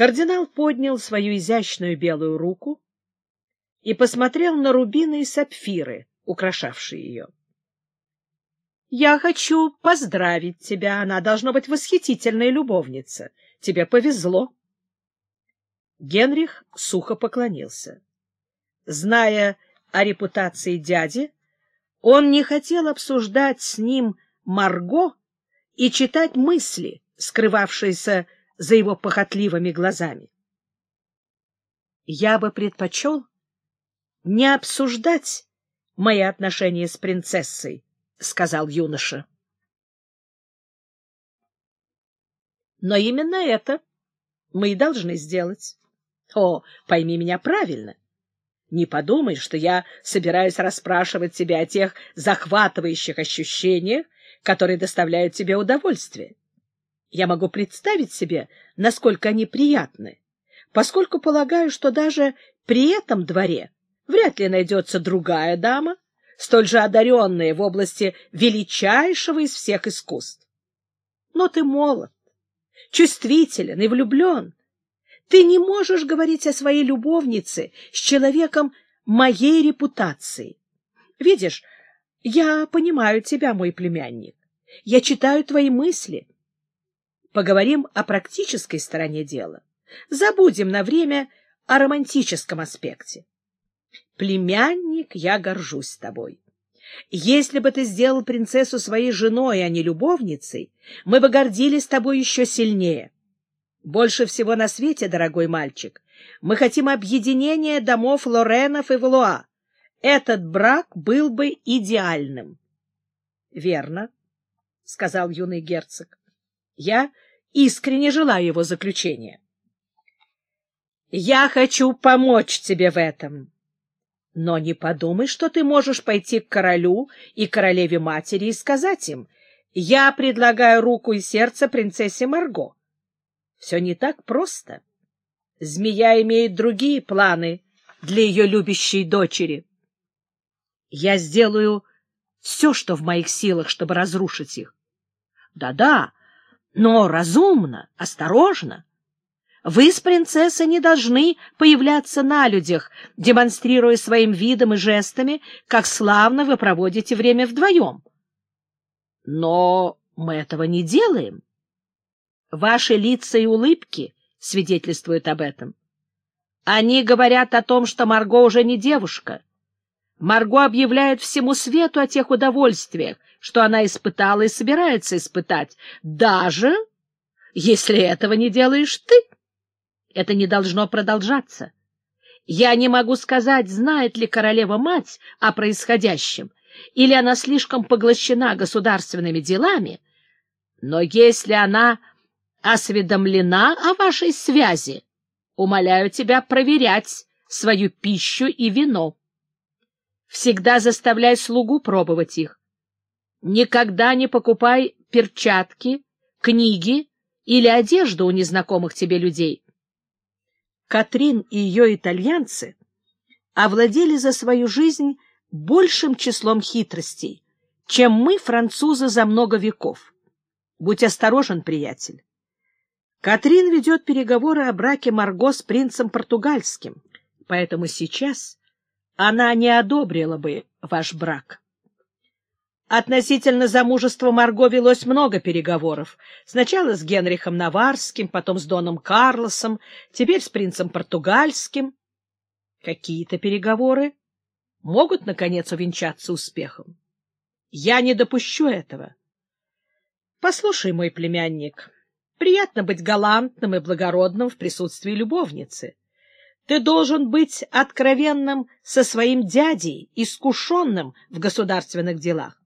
Кардинал поднял свою изящную белую руку и посмотрел на рубины и сапфиры, украшавшие ее. — Я хочу поздравить тебя. Она должна быть восхитительная любовница. Тебе повезло. Генрих сухо поклонился. Зная о репутации дяди, он не хотел обсуждать с ним Марго и читать мысли, скрывавшиеся за его похотливыми глазами. Я бы предпочел не обсуждать мои отношения с принцессой, — сказал юноша. Но именно это мы и должны сделать. О, пойми меня правильно. Не подумай, что я собираюсь расспрашивать тебя о тех захватывающих ощущениях, которые доставляют тебе удовольствие. Я могу представить себе, насколько они приятны, поскольку полагаю, что даже при этом дворе вряд ли найдется другая дама, столь же одаренная в области величайшего из всех искусств. Но ты молод, чувствителен и влюблен. Ты не можешь говорить о своей любовнице с человеком моей репутации. Видишь, я понимаю тебя, мой племянник. Я читаю твои мысли. Поговорим о практической стороне дела. Забудем на время о романтическом аспекте. Племянник, я горжусь тобой. Если бы ты сделал принцессу своей женой, а не любовницей, мы бы гордились тобой еще сильнее. Больше всего на свете, дорогой мальчик, мы хотим объединения домов Лоренов и Валуа. Этот брак был бы идеальным. — Верно, — сказал юный герцог. — Я искренне желаю его заключения. — Я хочу помочь тебе в этом. Но не подумай, что ты можешь пойти к королю и королеве-матери и сказать им, «Я предлагаю руку и сердце принцессе Марго». Все не так просто. Змея имеет другие планы для ее любящей дочери. Я сделаю все, что в моих силах, чтобы разрушить их. Да-да, но разумно, осторожно. Вы с принцессой не должны появляться на людях, демонстрируя своим видом и жестами, как славно вы проводите время вдвоем. Но мы этого не делаем. Ваши лица и улыбки свидетельствуют об этом. Они говорят о том, что Марго уже не девушка. Марго объявляет всему свету о тех удовольствиях, что она испытала и собирается испытать, даже если этого не делаешь ты. Это не должно продолжаться. Я не могу сказать, знает ли королева-мать о происходящем, или она слишком поглощена государственными делами, но если она осведомлена о вашей связи, умоляю тебя проверять свою пищу и вино. Всегда заставляй слугу пробовать их. Никогда не покупай перчатки, книги или одежду у незнакомых тебе людей. Катрин и ее итальянцы овладели за свою жизнь большим числом хитростей, чем мы, французы, за много веков. Будь осторожен, приятель. Катрин ведет переговоры о браке Марго с принцем португальским, поэтому сейчас она не одобрила бы ваш брак. Относительно замужества Марго велось много переговоров. Сначала с Генрихом Наварским, потом с Доном Карлосом, теперь с принцем португальским. Какие-то переговоры могут, наконец, увенчаться успехом. Я не допущу этого. Послушай, мой племянник, Приятно быть галантным и благородным в присутствии любовницы. Ты должен быть откровенным со своим дядей, искушенным в государственных делах.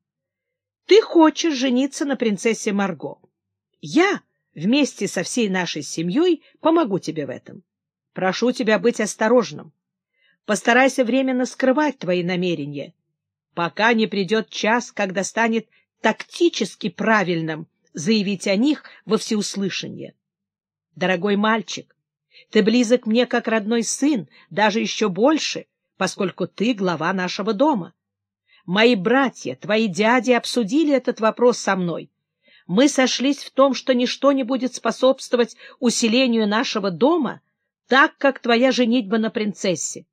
Ты хочешь жениться на принцессе Марго. Я вместе со всей нашей семьей помогу тебе в этом. Прошу тебя быть осторожным. Постарайся временно скрывать твои намерения, пока не придет час, когда станет тактически правильным заявить о них во всеуслышание. Дорогой мальчик, ты близок мне как родной сын, даже еще больше, поскольку ты глава нашего дома. Мои братья, твои дяди обсудили этот вопрос со мной. мы сошлись в том, что ничто не будет способствовать усилению нашего дома, так, как твоя женитьба на принцессе.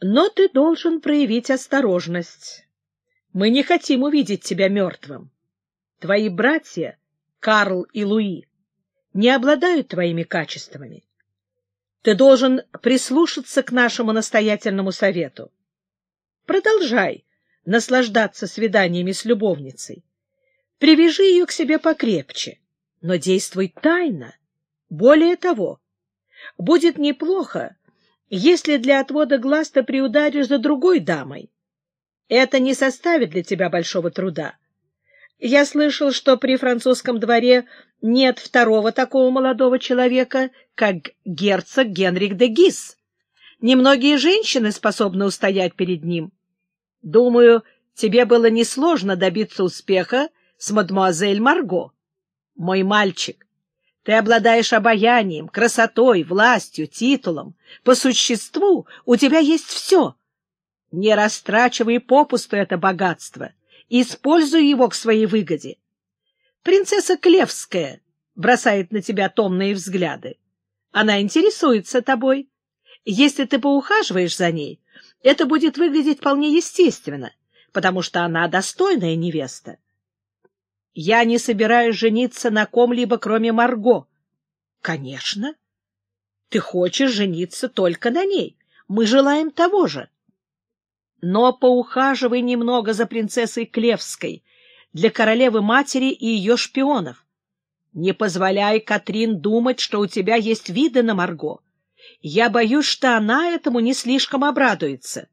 Но ты должен проявить осторожность. Мы не хотим увидеть тебя мертвым. Твои братья, Карл и Луи, не обладают твоими качествами. Ты должен прислушаться к нашему настоятельному совету. Продолжай наслаждаться свиданиями с любовницей. Привяжи ее к себе покрепче, но действуй тайно. Более того, будет неплохо, если для отвода глаз ты приударишь за другой дамой. Это не составит для тебя большого труда. Я слышал, что при французском дворе нет второго такого молодого человека, как герцог Генрих де Гис. Немногие женщины способны устоять перед ним. Думаю, тебе было несложно добиться успеха с мадемуазель Марго. Мой мальчик, ты обладаешь обаянием, красотой, властью, титулом. По существу у тебя есть все. Не растрачивай попусту это богатство. Используй его к своей выгоде. Принцесса Клевская бросает на тебя томные взгляды. Она интересуется тобой. Если ты поухаживаешь за ней, это будет выглядеть вполне естественно, потому что она достойная невеста. Я не собираюсь жениться на ком-либо, кроме Марго. Конечно. Ты хочешь жениться только на ней. Мы желаем того же. Но поухаживай немного за принцессой Клевской для королевы-матери и ее шпионов. Не позволяй Катрин думать, что у тебя есть виды на Марго. Я боюсь, что она этому не слишком обрадуется.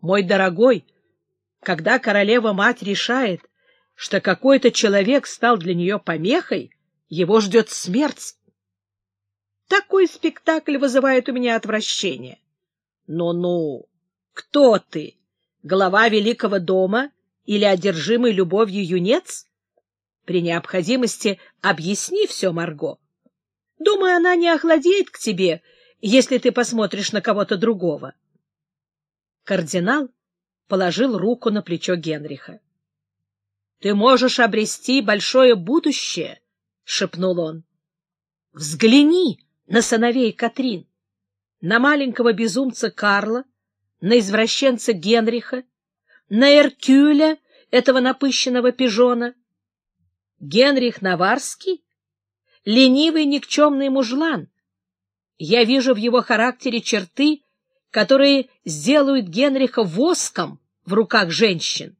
Мой дорогой, когда королева-мать решает, что какой-то человек стал для нее помехой, его ждет смерть. Такой спектакль вызывает у меня отвращение. Ну-ну, кто ты? Глава великого дома или одержимый любовью юнец? При необходимости объясни все, Марго. Думаю, она не охладеет к тебе, если ты посмотришь на кого-то другого. Кардинал положил руку на плечо Генриха. Ты можешь обрести большое будущее, — шепнул он. — Взгляни на сыновей Катрин, на маленького безумца Карла, на извращенца Генриха, на Эркюля, этого напыщенного пижона. Генрих Наварский — ленивый никчемный мужлан. Я вижу в его характере черты, которые сделают Генриха воском в руках женщин.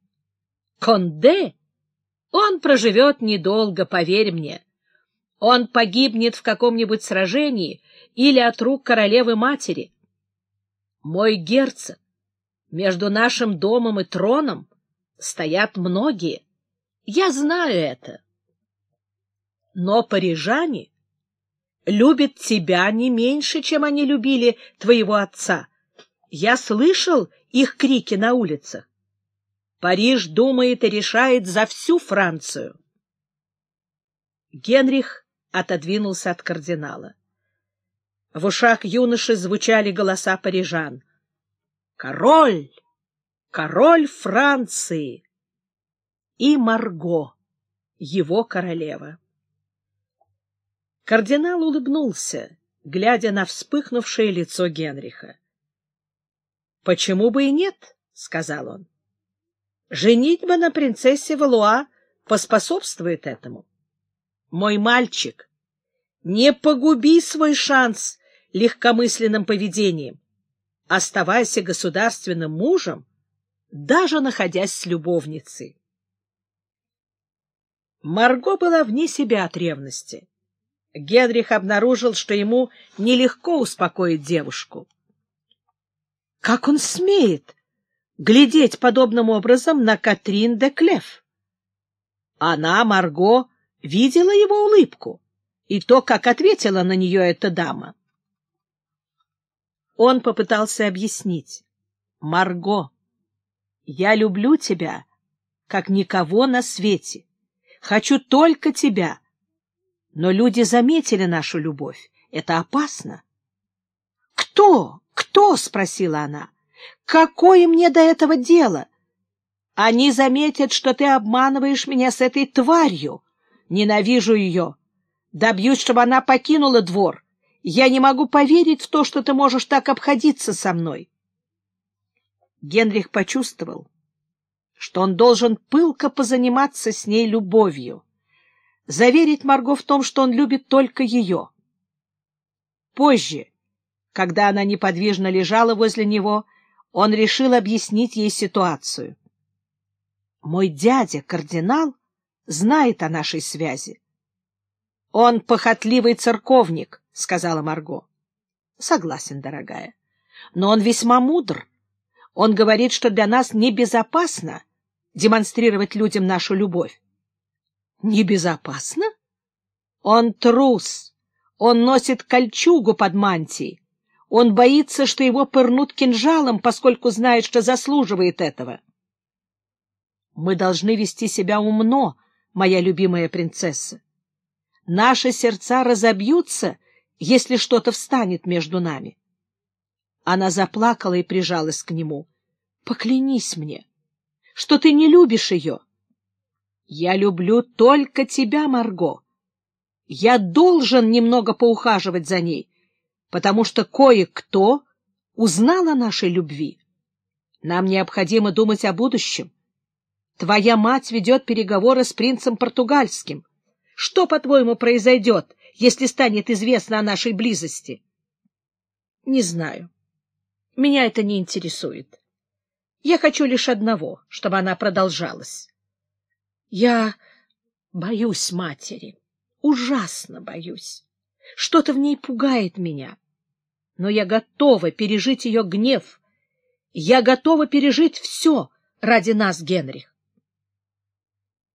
Конде он проживет недолго, поверь мне. Он погибнет в каком-нибудь сражении или от рук королевы-матери. Мой герцог, между нашим домом и троном стоят многие. Я знаю это. Но парижане любят тебя не меньше, чем они любили твоего отца. Я слышал их крики на улицах. Париж думает и решает за всю Францию. Генрих отодвинулся от кардинала. В ушах юноши звучали голоса парижан. «Король! Король Франции!» И Марго, его королева. Кардинал улыбнулся, глядя на вспыхнувшее лицо Генриха. — Почему бы и нет? — сказал он. Женитьба на принцессе Валуа поспособствует этому. Мой мальчик, не погуби свой шанс легкомысленным поведением. Оставайся государственным мужем, даже находясь с любовницей. Марго была вне себя от ревности. Генрих обнаружил, что ему нелегко успокоить девушку. Как он смеет глядеть подобным образом на Катрин де Клеф. Она, Марго, видела его улыбку и то, как ответила на нее эта дама. Он попытался объяснить. «Марго, я люблю тебя, как никого на свете. Хочу только тебя. Но люди заметили нашу любовь. Это опасно». «Кто? Кто?» — спросила она. Какое мне до этого дело? Они заметят, что ты обманываешь меня с этой тварью. Ненавижу ее. Добьюсь, чтобы она покинула двор. Я не могу поверить в то, что ты можешь так обходиться со мной. Генрих почувствовал, что он должен пылко позаниматься с ней любовью, заверить Марго в том, что он любит только ее. Позже, когда она неподвижно лежала возле него, он решил объяснить ей ситуацию. «Мой дядя, кардинал, знает о нашей связи. Он похотливый церковник, — сказала Марго. — Согласен, дорогая. Но он весьма мудр. Он говорит, что для нас небезопасно демонстрировать людям нашу любовь. — Небезопасно? Он трус. Он носит кольчугу под мантией. Он боится, что его пырнут кинжалом, поскольку знает, что заслуживает этого. Мы должны вести себя умно, моя любимая принцесса. Наши сердца разобьются, если что-то встанет между нами. Она заплакала и прижалась к нему. — Поклянись мне, что ты не любишь ее. — Я люблю только тебя, Марго. Я должен немного поухаживать за ней, потому что кое-кто узнал о нашей любви. Нам необходимо думать о будущем. Твоя мать ведет переговоры с принцем португальским. Что, по-твоему, произойдет, если станет известно о нашей близости? — Не знаю. Меня это не интересует. Я хочу лишь одного, чтобы она продолжалась. Я боюсь матери, ужасно боюсь. Что-то в ней пугает меня. Но я готова пережить ее гнев. Я готова пережить все ради нас, Генрих.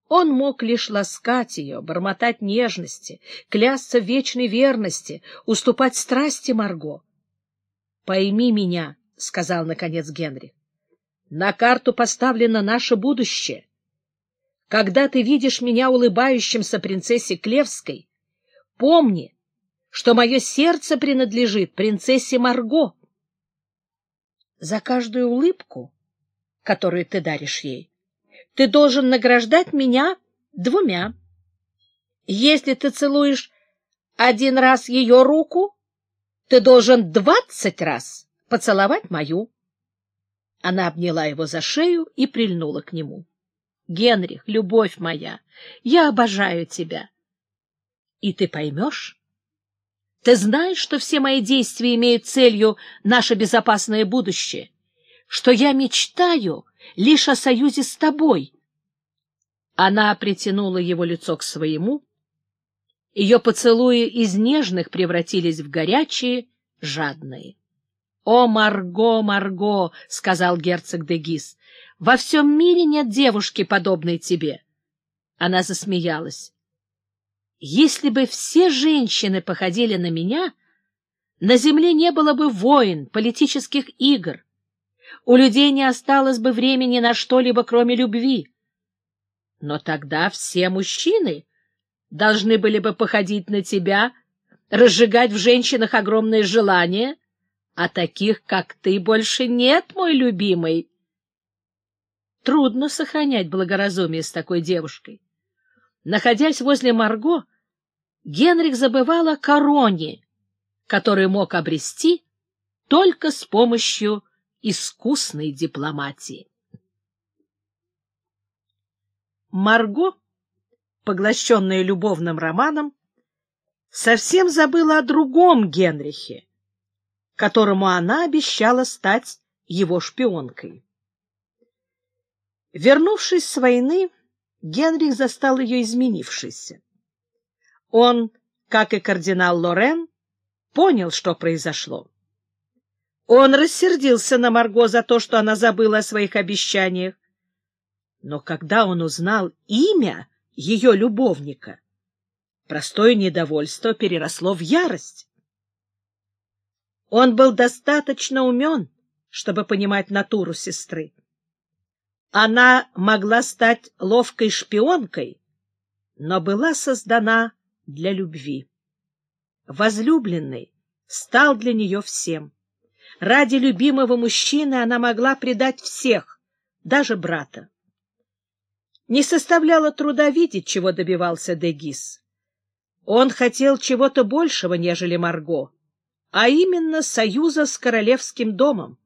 Он мог лишь ласкать ее, бормотать нежности, клясться в вечной верности, уступать страсти Марго. — Пойми меня, — сказал наконец Генри. — На карту поставлено наше будущее. Когда ты видишь меня улыбающимся принцессе Клевской, помни, что мое сердце принадлежит принцессе Марго. За каждую улыбку, которую ты даришь ей, ты должен награждать меня двумя. Если ты целуешь один раз ее руку, ты должен двадцать раз поцеловать мою. Она обняла его за шею и прильнула к нему. — Генрих, любовь моя, я обожаю тебя. И ты поймешь? Ты знаешь, что все мои действия имеют целью наше безопасное будущее, что я мечтаю лишь о союзе с тобой. Она притянула его лицо к своему. Ее поцелуи из нежных превратились в горячие, жадные. — О, Марго, Марго! — сказал герцог де Гис. — Во всем мире нет девушки, подобной тебе. Она засмеялась. — Если бы все женщины походили на меня, на земле не было бы войн, политических игр. У людей не осталось бы времени на что-либо, кроме любви. Но тогда все мужчины должны были бы походить на тебя, разжигать в женщинах огромное желание, а таких, как ты, больше нет, мой любимый. Трудно сохранять благоразумие с такой девушкой. Находясь возле Марго, Генрих забывал о короне, которую мог обрести только с помощью искусной дипломатии. Марго, поглощенная любовным романом, совсем забыла о другом Генрихе, которому она обещала стать его шпионкой. Вернувшись с войны, Генрих застал ее изменившейся. Он, как и кардинал Лорен, понял, что произошло. Он рассердился на Марго за то, что она забыла о своих обещаниях. Но когда он узнал имя ее любовника, простое недовольство переросло в ярость. Он был достаточно умен, чтобы понимать натуру сестры. Она могла стать ловкой шпионкой, но была создана для любви. Возлюбленный стал для нее всем. Ради любимого мужчины она могла предать всех, даже брата. Не составляло труда видеть, чего добивался Дегис. Он хотел чего-то большего, нежели Марго, а именно союза с королевским домом.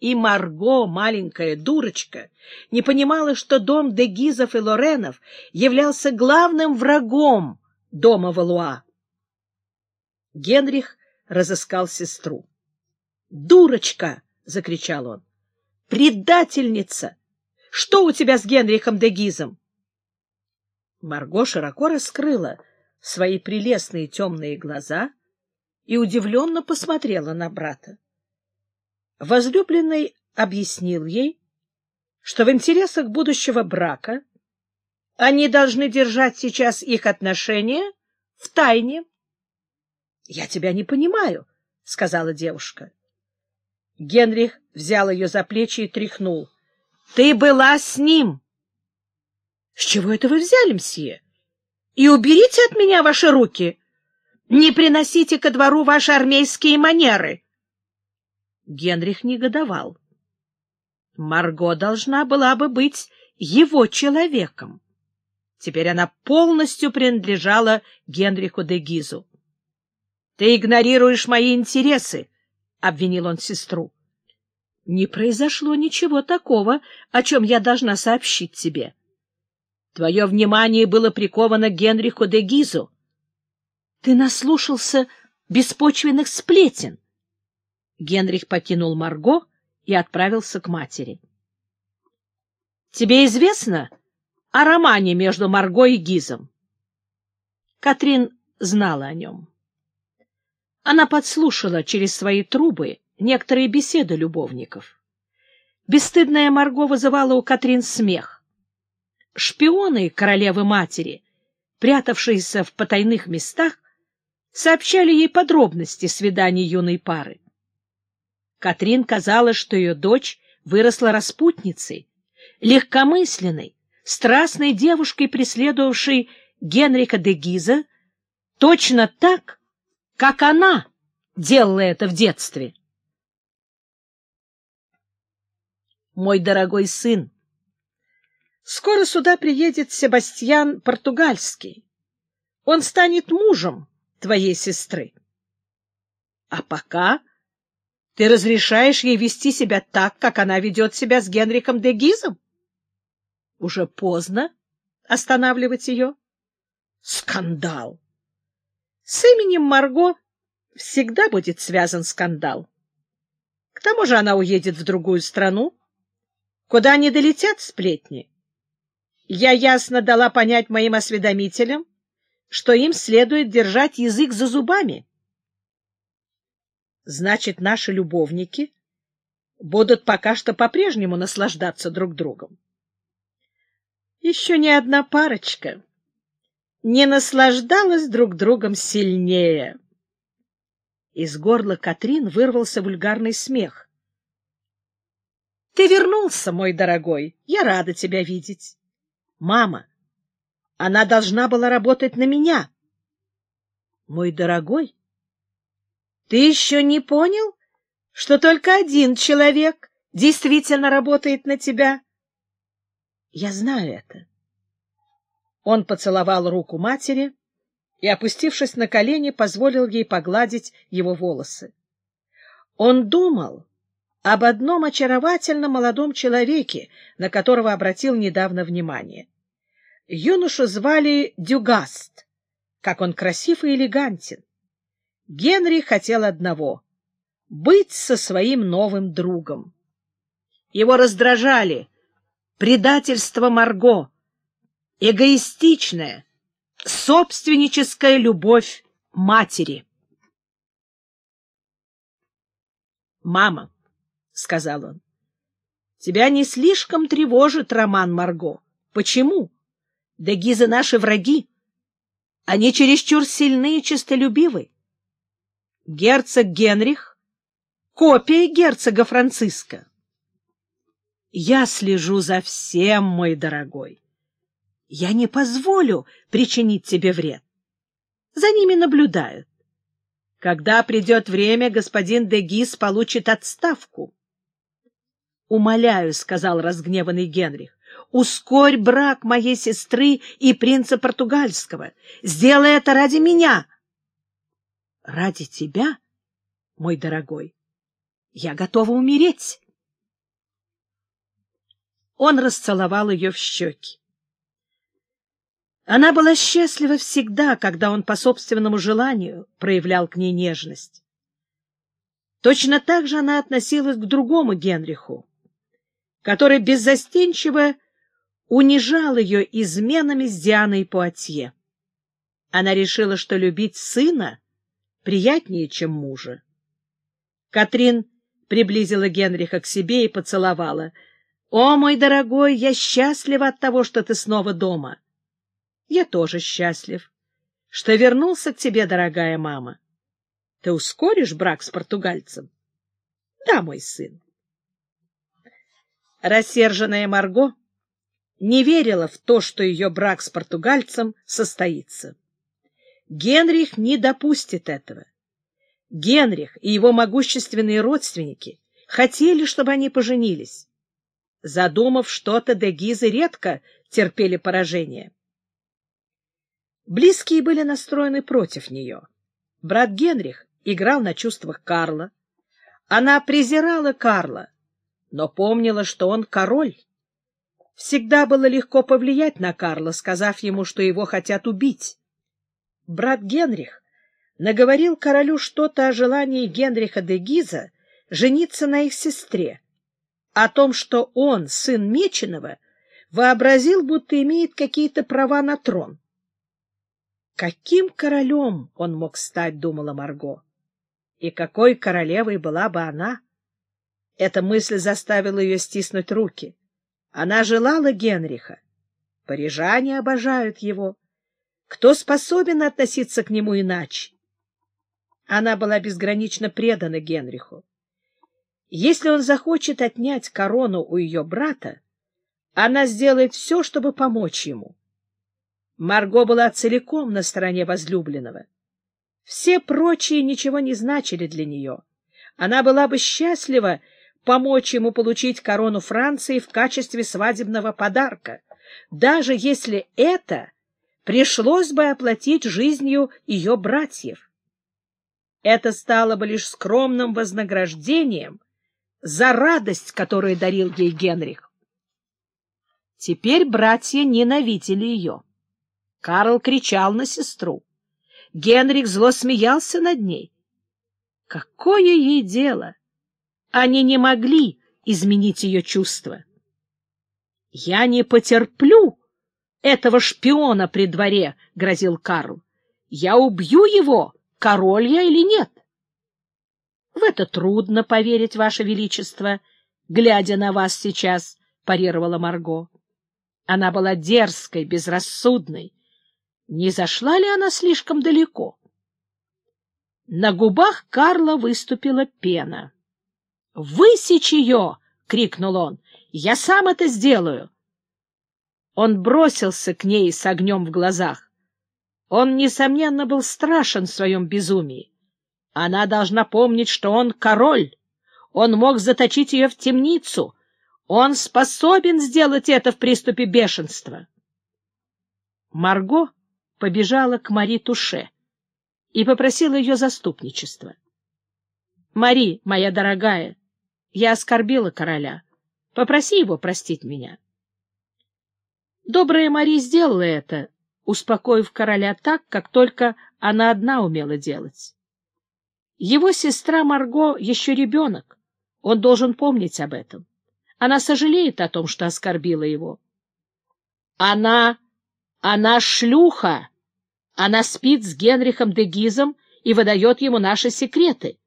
И Марго, маленькая дурочка, не понимала, что дом Дегизов и Лоренов являлся главным врагом дома Валуа. Генрих разыскал сестру. «Дурочка!» — закричал он. «Предательница! Что у тебя с Генрихом де Гизом?» Марго широко раскрыла свои прелестные темные глаза и удивленно посмотрела на брата. Возлюбленный объяснил ей, что в интересах будущего брака они должны держать сейчас их отношения в тайне. — Я тебя не понимаю, — сказала девушка. Генрих взял ее за плечи и тряхнул. — Ты была с ним! — С чего это вы взяли, мсье? И уберите от меня ваши руки! Не приносите ко двору ваши армейские манеры! Генрих негодовал. Марго должна была бы быть его человеком. Теперь она полностью принадлежала Генриху де Гизу. — Ты игнорируешь мои интересы, — обвинил он сестру. — Не произошло ничего такого, о чем я должна сообщить тебе. Твое внимание было приковано Генриху де Гизу. Ты наслушался беспочвенных сплетен. Генрих покинул Марго и отправился к матери. — Тебе известно о романе между Марго и Гизом? Катрин знала о нем. Она подслушала через свои трубы некоторые беседы любовников. Бесстыдная Марго вызывала у Катрин смех. Шпионы королевы-матери, прятавшиеся в потайных местах, сообщали ей подробности свиданий юной пары. Катрин казалось, что ее дочь выросла распутницей, легкомысленной, страстной девушкой, преследовавшей Генрика де Гиза, точно так, как она делала это в детстве. Мой дорогой сын, скоро сюда приедет Себастьян Португальский. Он станет мужем твоей сестры. А пока ты разрешаешь ей вести себя так, как она ведет себя с Генриком де Гизом? Уже поздно останавливать ее. Скандал! С именем Марго всегда будет связан скандал. К тому же она уедет в другую страну, куда не долетят сплетни. Я ясно дала понять моим осведомителям, что им следует держать язык за зубами. Значит, наши любовники будут пока что по-прежнему наслаждаться друг другом. Еще ни одна парочка не наслаждалась друг другом сильнее. Из горла Катрин вырвался вульгарный смех. — Ты вернулся, мой дорогой. Я рада тебя видеть. Мама, она должна была работать на меня. — Мой дорогой, ты еще не понял, что только один человек действительно работает на тебя? Я знаю это. Он поцеловал руку матери и, опустившись на колени, позволил ей погладить его волосы. Он думал об одном очаровательном молодом человеке, на которого обратил недавно внимание. Юношу звали Дюгаст. Как он красив и элегантен. Генри хотел одного — быть со своим новым другом. Его раздражали предательство Марго, эгоистичная, собственническая любовь матери. «Мама», — сказал он, — «тебя не слишком тревожит роман Марго. Почему? Да Гизы наши враги. Они чересчур сильны и честолюбивы герцог Генрих — копия герцога Франциска. Я слежу за всем, мой дорогой. Я не позволю причинить тебе вред. За ними наблюдают. Когда придет время, господин Дегис получит отставку. — Умоляю, — сказал разгневанный Генрих, — ускорь брак моей сестры и принца португальского. Сделай это ради меня. Ради тебя, мой дорогой, я готова умереть. Он расцеловал ее в щеки. Она была счастлива всегда, когда он по собственному желанию проявлял к ней нежность. Точно так же она относилась к другому Генриху, который беззастенчиво унижал ее изменами с Дианой Пуатье. Она решила, что любить сына приятнее, чем мужа. Катрин приблизила Генриха к себе и поцеловала. — О, мой дорогой, я счастлива от того, что ты снова дома. — Я тоже счастлив, что вернулся к тебе, дорогая мама. Ты ускоришь брак с португальцем? — Да, мой сын. Рассерженная Марго не верила в то, что ее брак с португальцем состоится. Генрих не допустит этого. Генрих и его могущественные родственники хотели, чтобы они поженились. Задумав что-то, Дегизы редко терпели поражение. Близкие были настроены против нее. Брат Генрих играл на чувствах Карла. Она презирала Карла, но помнила, что он король. Всегда было легко повлиять на Карла, сказав ему, что его хотят убить. Брат Генрих наговорил королю что-то о желании Генриха де Гиза жениться на их сестре, о том, что он, сын Меченого, вообразил, будто имеет какие-то права на трон. Каким королем он мог стать, думала Марго. И какой королевой была бы она? Эта мысль заставила ее стиснуть руки. Она желала Генриха. Парижане обожают его. Кто способен относиться к нему иначе? Она была безгранично предана Генриху. Если он захочет отнять корону у ее брата, она сделает все, чтобы помочь ему. Марго была целиком на стороне возлюбленного. Все прочие ничего не значили для нее. Она была бы счастлива помочь ему получить корону Франции в качестве свадебного подарка, даже если это пришлось бы оплатить жизнью ее братьев. Это стало бы лишь скромным вознаграждением за радость, которую дарил ей Генрих. Теперь братья ненавидели ее. Карл кричал на сестру. Генрих зло смеялся над ней. Какое ей дело? Они не могли изменить ее чувства. — Я не потерплю этого шпиона при дворе, — грозил Карл. — Я убью его, король я или нет. — В это трудно поверить, Ваше Величество, глядя на вас сейчас, — парировала Марго. Она была дерзкой, безрассудной, не зашла ли она слишком далеко? На губах Карла выступила пена. «Высечь ее!» — крикнул он. «Я сам это сделаю!» Он бросился к ней с огнем в глазах. Он, несомненно, был страшен в своем безумии. Она должна помнить, что он король. Он мог заточить ее в темницу. Он способен сделать это в приступе бешенства. Марго побежала к Мари Туше и попросила ее заступничества. — Мари, моя дорогая, я оскорбила короля. Попроси его простить меня. Добрая Мари сделала это, успокоив короля так, как только она одна умела делать. Его сестра Марго еще ребенок, он должен помнить об этом. Она сожалеет о том, что оскорбила его. Она она шлюха. Она спит с Генрихом де Гизом и выдает ему наши секреты.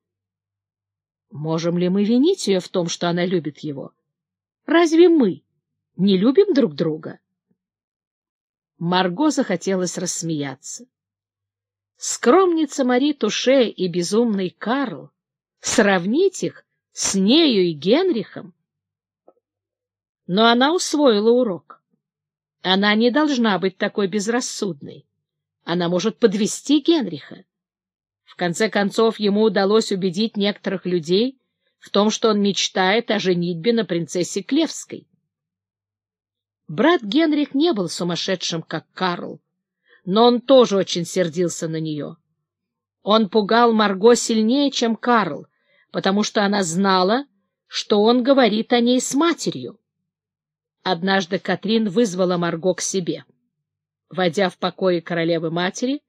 Можем ли мы винить ее в том, что она любит его? Разве мы не любим друг друга? Марго захотелось рассмеяться. Скромница Мари Туше и безумный Карл, сравнить их с нею и Генрихом? Но она усвоила урок. Она не должна быть такой безрассудной. Она может подвести Генриха. В конце концов, ему удалось убедить некоторых людей в том, что он мечтает о женитьбе на принцессе Клевской. Брат Генрих не был сумасшедшим, как Карл, но он тоже очень сердился на нее. Он пугал Марго сильнее, чем Карл, потому что она знала, что он говорит о ней с матерью. Однажды Катрин вызвала Марго к себе. Войдя в покои королевы-матери,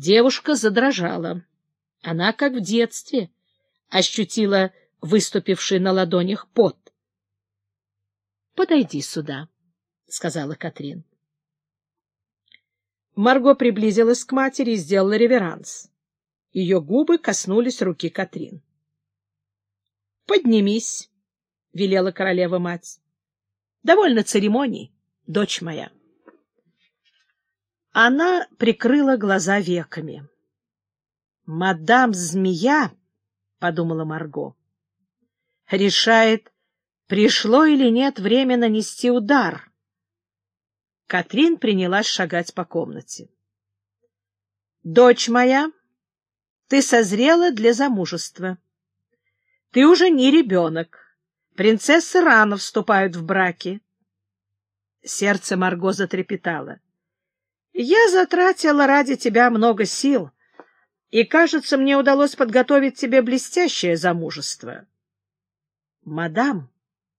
девушка задрожала. Она, как в детстве, ощутила выступивший на ладонях пот. — Подойди сюда, — сказала Катрин. Марго приблизилась к матери и сделала реверанс. Ее губы коснулись руки Катрин. — Поднимись, — велела королева-мать. — Довольно церемоний, дочь моя. Она прикрыла глаза веками. «Мадам Змея», — подумала Марго, — решает, пришло или нет время нанести удар. Катрин принялась шагать по комнате. «Дочь моя, ты созрела для замужества. Ты уже не ребенок. Принцессы рано вступают в браки». Сердце Марго затрепетало. «Я затратила ради тебя много сил» и, кажется, мне удалось подготовить тебе блестящее замужество. — Мадам,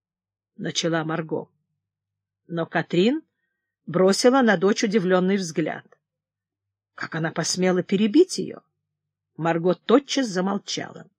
— начала Марго. Но Катрин бросила на дочь удивленный взгляд. Как она посмела перебить ее? Марго тотчас замолчала.